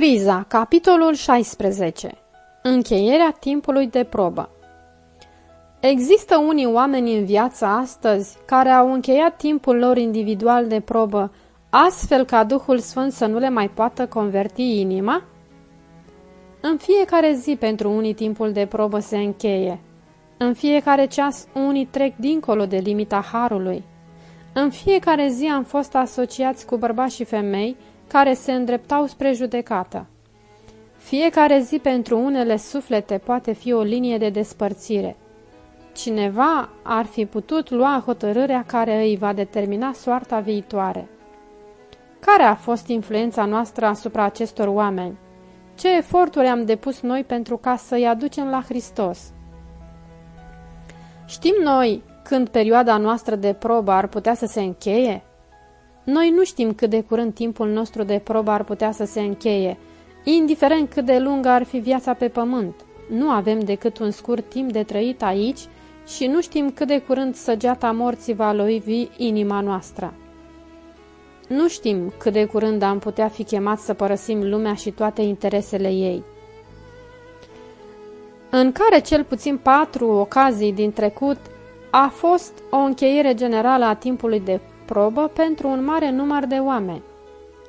Criza, capitolul 16 Încheierea timpului de probă Există unii oameni în viața astăzi care au încheiat timpul lor individual de probă, astfel ca Duhul Sfânt să nu le mai poată converti inima? În fiecare zi pentru unii timpul de probă se încheie. În fiecare ceas unii trec dincolo de limita harului. În fiecare zi am fost asociați cu bărbați și femei care se îndreptau spre judecată. Fiecare zi pentru unele suflete poate fi o linie de despărțire. Cineva ar fi putut lua hotărârea care îi va determina soarta viitoare. Care a fost influența noastră asupra acestor oameni? Ce eforturi am depus noi pentru ca să-i aducem la Hristos? Știm noi când perioada noastră de probă ar putea să se încheie? Noi nu știm cât de curând timpul nostru de probă ar putea să se încheie, indiferent cât de lungă ar fi viața pe pământ. Nu avem decât un scurt timp de trăit aici și nu știm cât de curând săgeata morții va loivi inima noastră. Nu știm cât de curând am putea fi chemat să părăsim lumea și toate interesele ei. În care cel puțin patru ocazii din trecut a fost o încheiere generală a timpului de probă pentru un mare număr de oameni.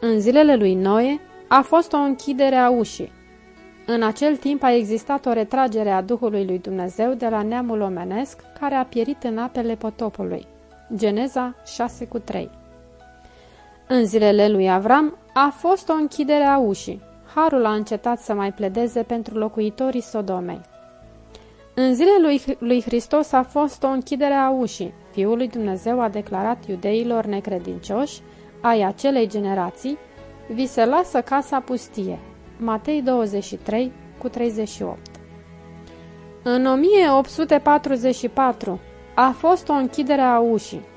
În zilele lui Noe a fost o închidere a ușii. În acel timp a existat o retragere a Duhului lui Dumnezeu de la neamul omenesc care a pierit în apele potopului. Geneza 6 cu 3 În zilele lui Avram a fost o închidere a ușii. Harul a încetat să mai pledeze pentru locuitorii Sodomei. În zilele lui, lui Hristos a fost o închidere a ușii. Fiul lui Dumnezeu a declarat iudeilor necredincioși ai acelei generații, vi se lasă casa pustie. Matei 23 cu 38 În 1844 a fost o închidere a ușii.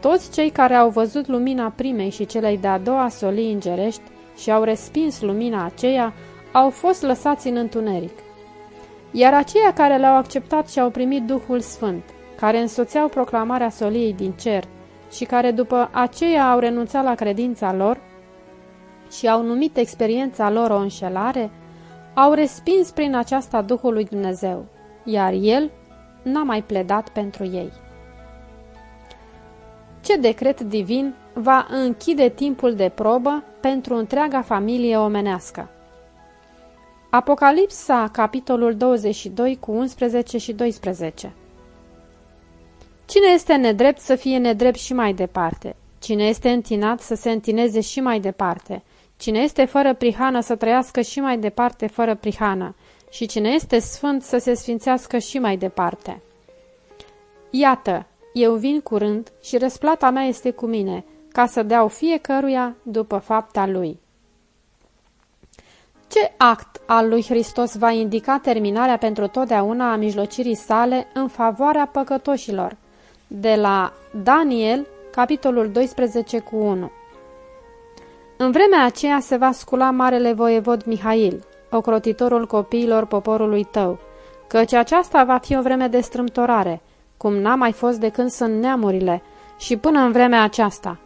Toți cei care au văzut lumina primei și celei de-a doua solii îngerești și au respins lumina aceea au fost lăsați în întuneric. Iar aceia care l-au acceptat și au primit Duhul Sfânt care însoțeau proclamarea soliei din cer și care după aceea au renunțat la credința lor și au numit experiența lor o înșelare, au respins prin aceasta Duhul lui Dumnezeu, iar El n-a mai pledat pentru ei. Ce decret divin va închide timpul de probă pentru întreaga familie omenească? Apocalipsa, capitolul 22, cu 11 și 12 Cine este nedrept să fie nedrept și mai departe? Cine este întinat să se întineze și mai departe? Cine este fără prihană să trăiască și mai departe fără prihană? Și cine este sfânt să se sfințească și mai departe? Iată, eu vin curând și răsplata mea este cu mine, ca să deau fiecăruia după fapta lui. Ce act al lui Hristos va indica terminarea pentru totdeauna a mijlocirii sale în favoarea păcătoșilor? De la Daniel, capitolul 12 cu 1. În vremea aceea se va scula marele voievod Mihail, ocrotitorul copiilor poporului tău, căci aceasta va fi o vreme de strâmtorare, cum n-a mai fost de când sunt neamurile, și până în vremea aceasta.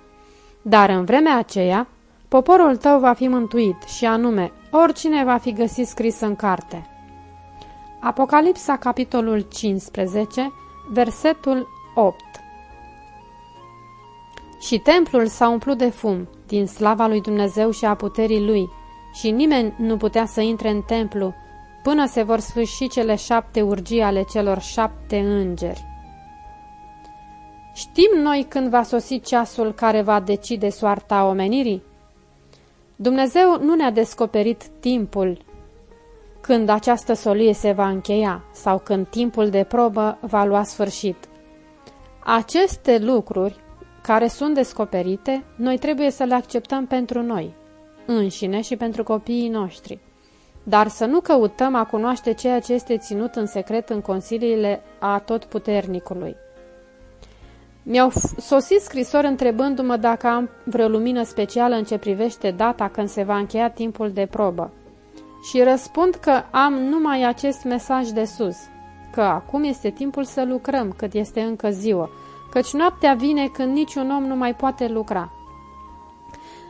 Dar în vremea aceea, poporul tău va fi mântuit, și anume, oricine va fi găsit scris în carte. Apocalipsa, capitolul 15, versetul 8 Și templul s-a umplut de fum, din slava lui Dumnezeu și a puterii lui, și nimeni nu putea să intre în templu până se vor sfârși cele șapte urgii ale celor șapte îngeri. Știm noi când va sosi ceasul care va decide soarta omenirii? Dumnezeu nu ne-a descoperit timpul când această solie se va încheia sau când timpul de probă va lua sfârșit. Aceste lucruri care sunt descoperite, noi trebuie să le acceptăm pentru noi, înșine și pentru copiii noștri. Dar să nu căutăm a cunoaște ceea ce este ținut în secret în consiliile a Totputernicului. Mi-au sosit scrisori întrebându-mă dacă am vreo lumină specială în ce privește data când se va încheia timpul de probă. Și răspund că am numai acest mesaj de sus – că acum este timpul să lucrăm cât este încă ziua, căci noaptea vine când niciun om nu mai poate lucra.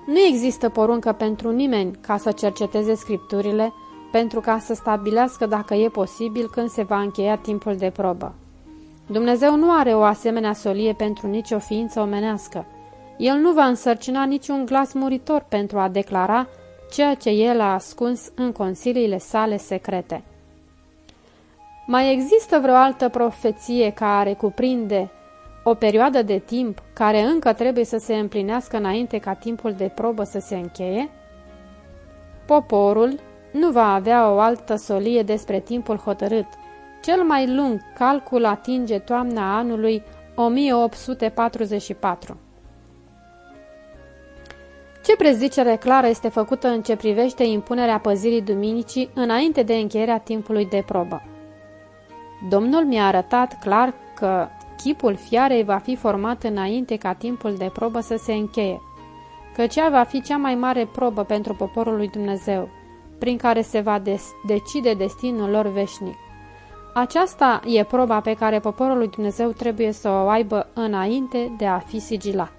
Nu există poruncă pentru nimeni ca să cerceteze scripturile, pentru ca să stabilească dacă e posibil când se va încheia timpul de probă. Dumnezeu nu are o asemenea solie pentru nicio ființă omenească. El nu va însărcina niciun glas muritor pentru a declara ceea ce el a ascuns în consiliile sale secrete. Mai există vreo altă profeție care cuprinde o perioadă de timp care încă trebuie să se împlinească înainte ca timpul de probă să se încheie? Poporul nu va avea o altă solie despre timpul hotărât. Cel mai lung calcul atinge toamna anului 1844. Ce prezicere clară este făcută în ce privește impunerea păzirii duminicii înainte de încheierea timpului de probă? Domnul mi-a arătat clar că chipul fiarei va fi format înainte ca timpul de probă să se încheie, că cea va fi cea mai mare probă pentru poporul lui Dumnezeu, prin care se va decide destinul lor veșnic. Aceasta e proba pe care poporul lui Dumnezeu trebuie să o aibă înainte de a fi sigilat.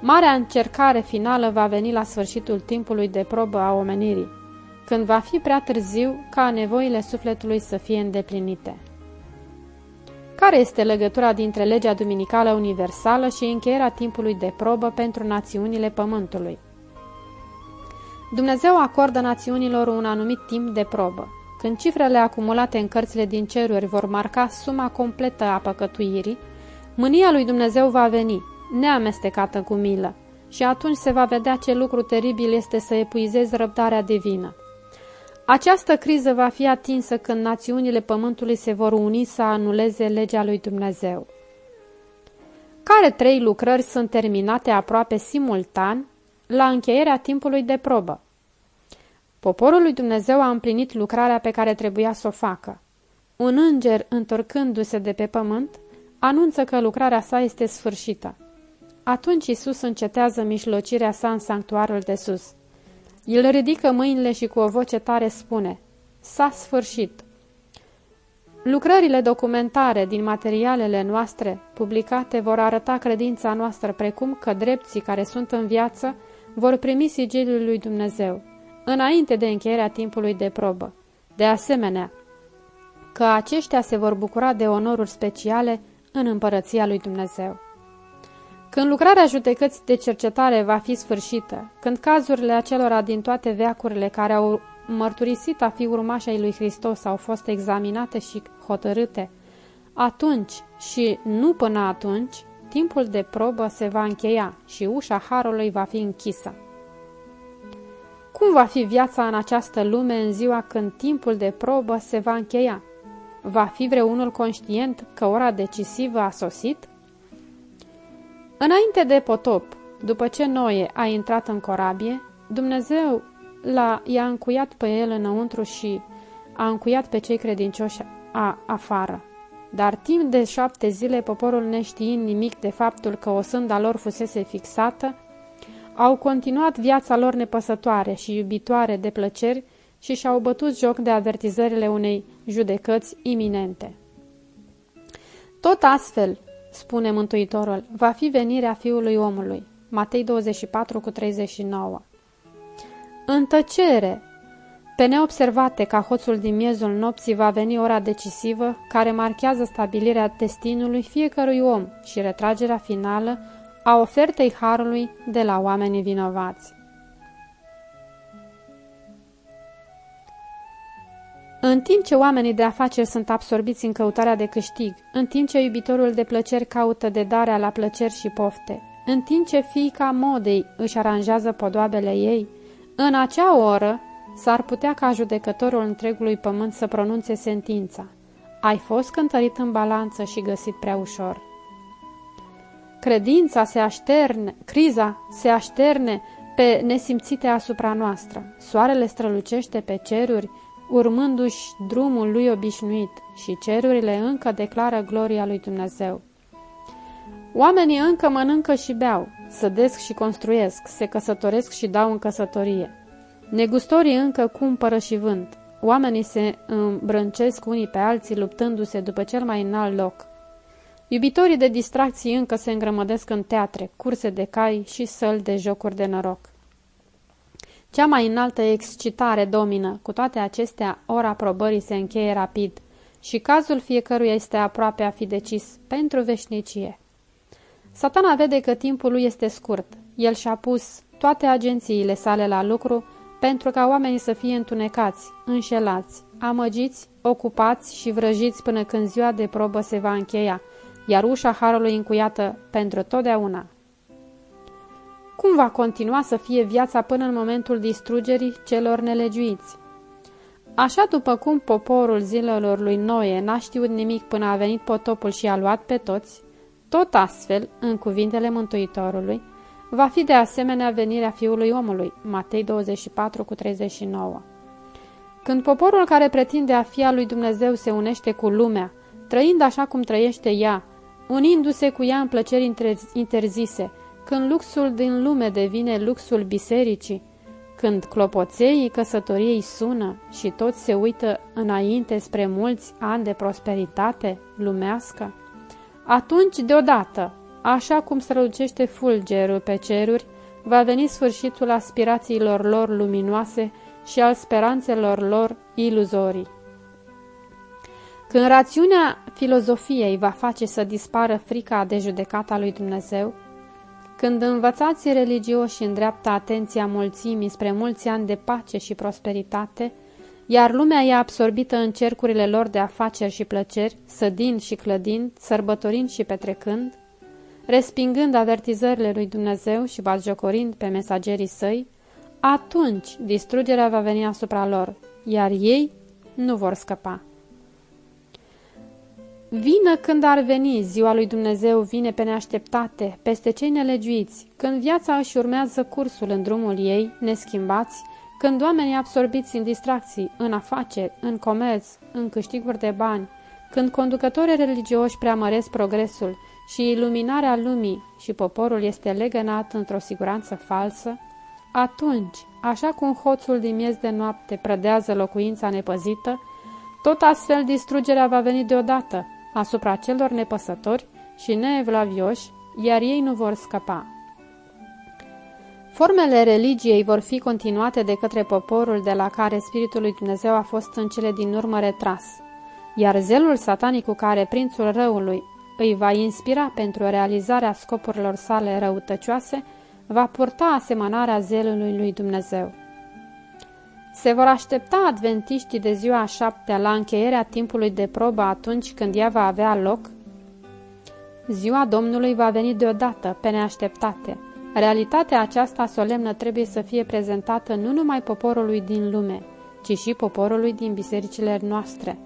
Marea încercare finală va veni la sfârșitul timpului de probă a omenirii, când va fi prea târziu ca nevoile sufletului să fie îndeplinite. Care este legătura dintre legea duminicală universală și încheierea timpului de probă pentru națiunile pământului? Dumnezeu acordă națiunilor un anumit timp de probă. Când cifrele acumulate în cărțile din ceruri vor marca suma completă a păcătuirii, mânia lui Dumnezeu va veni, neamestecată cu milă, și atunci se va vedea ce lucru teribil este să epuizezi răbdarea divină. Această criză va fi atinsă când națiunile pământului se vor uni să anuleze legea lui Dumnezeu. Care trei lucrări sunt terminate aproape simultan la încheierea timpului de probă? Poporul lui Dumnezeu a împlinit lucrarea pe care trebuia să o facă. Un înger, întorcându-se de pe pământ, anunță că lucrarea sa este sfârșită. Atunci Isus încetează mișlocirea sa în sanctuarul de sus. El ridică mâinile și cu o voce tare spune, S-a sfârșit. Lucrările documentare din materialele noastre publicate vor arăta credința noastră precum că drepții care sunt în viață vor primi sigiliul lui Dumnezeu, înainte de încheierea timpului de probă. De asemenea, că aceștia se vor bucura de onoruri speciale în împărăția lui Dumnezeu. Când lucrarea judecății de cercetare va fi sfârșită, când cazurile acelora din toate veacurile care au mărturisit a fi urmașa lui Hristos au fost examinate și hotărâte, atunci și nu până atunci, timpul de probă se va încheia și ușa Harului va fi închisă. Cum va fi viața în această lume în ziua când timpul de probă se va încheia? Va fi vreunul conștient că ora decisivă a sosit? Înainte de potop, după ce Noe a intrat în corabie, Dumnezeu l-a, i-a încuiat pe el înăuntru și a încuiat pe cei credincioși a, afară. Dar timp de șapte zile, poporul neștiind nimic de faptul că o sânda lor fusese fixată, au continuat viața lor nepăsătoare și iubitoare de plăceri și și-au bătut joc de avertizările unei judecăți iminente. Tot astfel, spune Mântuitorul, va fi venirea Fiului omului. Matei 24 cu 39 În tăcere, pe neobservate ca hoțul din miezul nopții va veni ora decisivă care marchează stabilirea destinului fiecărui om și retragerea finală a ofertei harului de la oamenii vinovați. În timp ce oamenii de afaceri sunt absorbiți în căutarea de câștig, în timp ce iubitorul de plăceri caută de darea la plăceri și pofte, în timp ce fiica modei își aranjează podoabele ei, în acea oră s-ar putea ca judecătorul întregului pământ să pronunțe sentința. Ai fost cântărit în balanță și găsit prea ușor. Credința se așterne, criza se așterne pe nesimțite asupra noastră. Soarele strălucește pe ceruri, urmându-și drumul lui obișnuit și cerurile încă declară gloria lui Dumnezeu. Oamenii încă mănâncă și beau, sădesc și construiesc, se căsătoresc și dau în căsătorie. Negustorii încă cumpără și vând. Oamenii se îmbrâncesc unii pe alții luptându-se după cel mai înalt loc. Iubitorii de distracții încă se îngrămădesc în teatre, curse de cai și săli de jocuri de noroc. Cea mai înaltă excitare domină, cu toate acestea, ora probării se încheie rapid și cazul fiecăruia este aproape a fi decis pentru veșnicie. Satana vede că timpul lui este scurt. El și-a pus toate agențiile sale la lucru pentru ca oamenii să fie întunecați, înșelați, amăgiți, ocupați și vrăjiți până când ziua de probă se va încheia, iar ușa harului încuiată pentru totdeauna. Cum va continua să fie viața până în momentul distrugerii celor nelegiuiți? Așa după cum poporul zilelor lui Noe n-a știut nimic până a venit potopul și a luat pe toți, tot astfel, în cuvintele Mântuitorului, va fi de asemenea venirea Fiului Omului, Matei 24 cu 39. Când poporul care pretinde a fi al lui Dumnezeu se unește cu lumea, trăind așa cum trăiește ea, unindu-se cu ea în plăceri interzise, când luxul din lume devine luxul bisericii, când clopoțeii căsătoriei sună și toți se uită înainte spre mulți ani de prosperitate lumească, atunci, deodată, așa cum strălucește fulgerul pe ceruri, va veni sfârșitul aspirațiilor lor luminoase și al speranțelor lor iluzorii. Când rațiunea filozofiei va face să dispară frica de judecata lui Dumnezeu, când învățații religioși îndreaptă atenția mulțimii spre mulți ani de pace și prosperitate, iar lumea e absorbită în cercurile lor de afaceri și plăceri, sădind și clădind, sărbătorind și petrecând, respingând avertizările lui Dumnezeu și bazjocorind pe mesagerii săi, atunci distrugerea va veni asupra lor, iar ei nu vor scăpa. Vină când ar veni, ziua lui Dumnezeu vine pe neașteptate, peste cei nelegiuiți, când viața își urmează cursul în drumul ei, neschimbați, când oamenii absorbiți în distracții, în afaceri, în comerț, în câștiguri de bani, când conducătorii religioși preamăresc progresul și iluminarea lumii și poporul este legănat într-o siguranță falsă, atunci, așa cum hoțul din miez de noapte prădează locuința nepăzită, tot astfel distrugerea va veni deodată asupra celor nepăsători și neevlavioși, iar ei nu vor scăpa. Formele religiei vor fi continuate de către poporul de la care Spiritul lui Dumnezeu a fost în cele din urmă retras, iar zelul satanic cu care prințul răului îi va inspira pentru realizarea scopurilor sale răutăcioase, va purta asemănarea zelului lui Dumnezeu. Se vor aștepta adventiștii de ziua a șaptea la încheierea timpului de probă atunci când ea va avea loc? Ziua Domnului va veni deodată, pe neașteptate. Realitatea aceasta solemnă trebuie să fie prezentată nu numai poporului din lume, ci și poporului din bisericile noastre.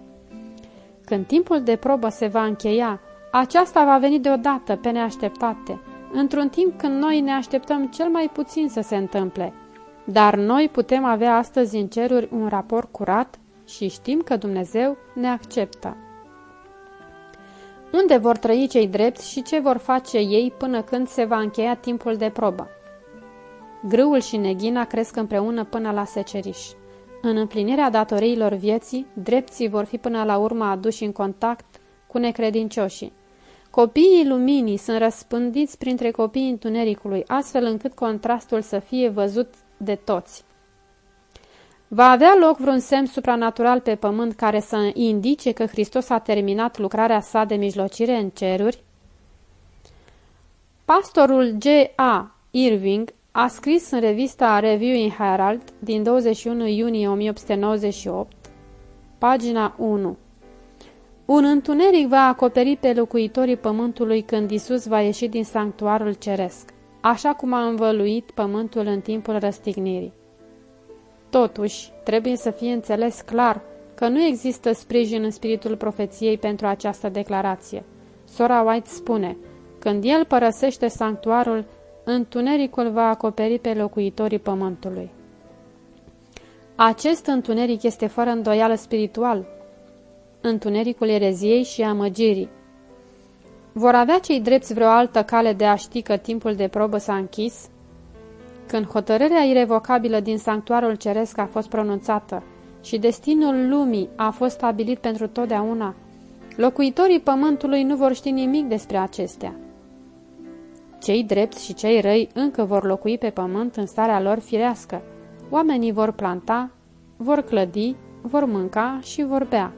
Când timpul de probă se va încheia, aceasta va veni deodată, pe neașteptate, într-un timp când noi ne așteptăm cel mai puțin să se întâmple. Dar noi putem avea astăzi în ceruri un raport curat și știm că Dumnezeu ne acceptă. Unde vor trăi cei drepți și ce vor face ei până când se va încheia timpul de probă? Grâul și neghina cresc împreună până la seceriș. În împlinirea datoriilor vieții, drepții vor fi până la urmă aduși în contact cu necredincioșii. Copiii luminii sunt răspândiți printre copiii întunericului, astfel încât contrastul să fie văzut de toți. Va avea loc vreun semn supranatural pe pământ care să indice că Hristos a terminat lucrarea sa de mijlocire în ceruri? Pastorul G. A. Irving a scris în revista Review in Herald din 21 iunie 1898, pagina 1. Un întuneric va acoperi pe locuitorii pământului când Isus va ieși din sanctuarul ceresc, așa cum a învăluit pământul în timpul răstignirii. Totuși, trebuie să fie înțeles clar că nu există sprijin în spiritul profeției pentru această declarație. Sora White spune, când el părăsește sanctuarul, întunericul va acoperi pe locuitorii pământului. Acest întuneric este fără îndoială spiritual, întunericul ereziei și amăgirii. Vor avea cei drepți vreo altă cale de a ști că timpul de probă s-a închis? Când hotărârea irevocabilă din sanctuarul ceresc a fost pronunțată și destinul lumii a fost stabilit pentru totdeauna, Locuitorii pământului nu vor ști nimic despre acestea. Cei drepți și cei răi încă vor locui pe pământ în starea lor firească. Oamenii vor planta, vor clădi, vor mânca și vor bea,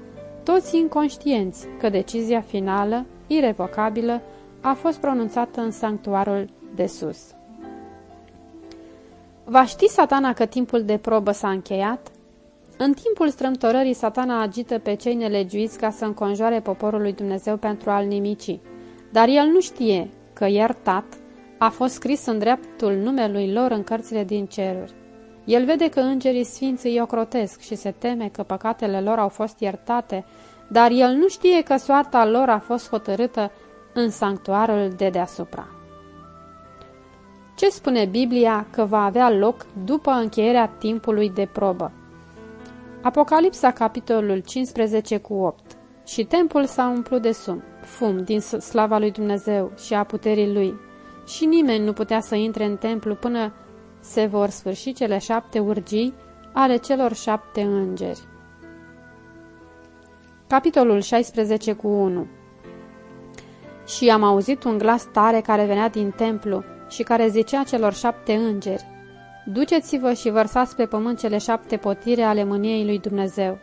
toți inconștienți că decizia finală, irevocabilă, a fost pronunțată în sanctuarul de sus. Va ști satana că timpul de probă s-a încheiat? În timpul strâmtorării, satana agită pe cei nelegiuiți ca să înconjoare poporul lui Dumnezeu pentru a-l nimici. Dar el nu știe că iertat a fost scris în dreptul numelui lor în cărțile din ceruri. El vede că îngerii sfinți îi ocrotesc și se teme că păcatele lor au fost iertate, dar el nu știe că soarta lor a fost hotărâtă în sanctuarul de deasupra. Ce spune Biblia că va avea loc după încheierea timpului de probă? Apocalipsa, capitolul 15 cu 8 Și templul s-a umplut de sum, fum din slava lui Dumnezeu și a puterii lui, și nimeni nu putea să intre în templu până se vor sfârși cele șapte urgii ale celor șapte îngeri. Capitolul 16 cu 1 Și am auzit un glas tare care venea din templu și care zicea celor șapte îngeri, Duceți-vă și vărsați pe pământ cele șapte potire ale mâniei lui Dumnezeu.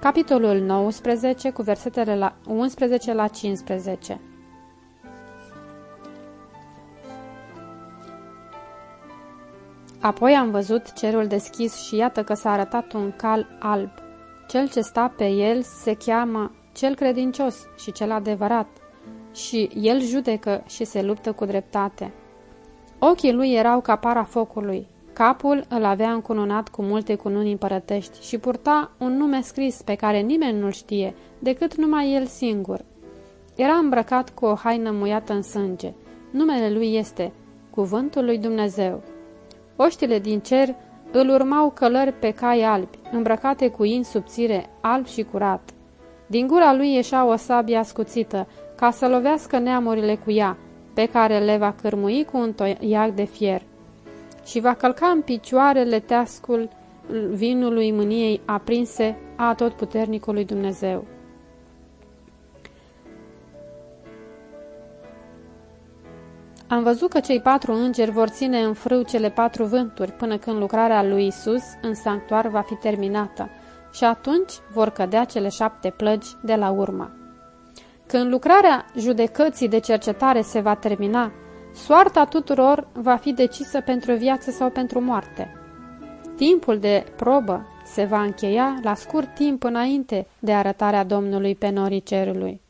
Capitolul 19 cu versetele la 11 la 15 Apoi am văzut cerul deschis și iată că s-a arătat un cal alb. Cel ce sta pe el se cheamă cel credincios și cel adevărat și el judecă și se luptă cu dreptate. Ochii lui erau ca para focului, capul îl avea încununat cu multe cununi împărătești și purta un nume scris pe care nimeni nu-l știe, decât numai el singur. Era îmbrăcat cu o haină muiată în sânge. Numele lui este Cuvântul lui Dumnezeu. Oștile din cer îl urmau călări pe cai albi, îmbrăcate cu in subțire, alb și curat. Din gura lui ieșea o sabie ascuțită, ca să lovească neamurile cu ea, pe care le va cârmui cu un toiac de fier. Și va călca în picioarele teascul vinului mâniei aprinse a totputernicului Dumnezeu. Am văzut că cei patru îngeri vor ține în frâu cele patru vânturi până când lucrarea lui Isus în sanctuar va fi terminată și atunci vor cădea cele șapte plăgi de la urmă. Când lucrarea judecății de cercetare se va termina, soarta tuturor va fi decisă pentru viață sau pentru moarte. Timpul de probă se va încheia la scurt timp înainte de arătarea Domnului pe norii cerului.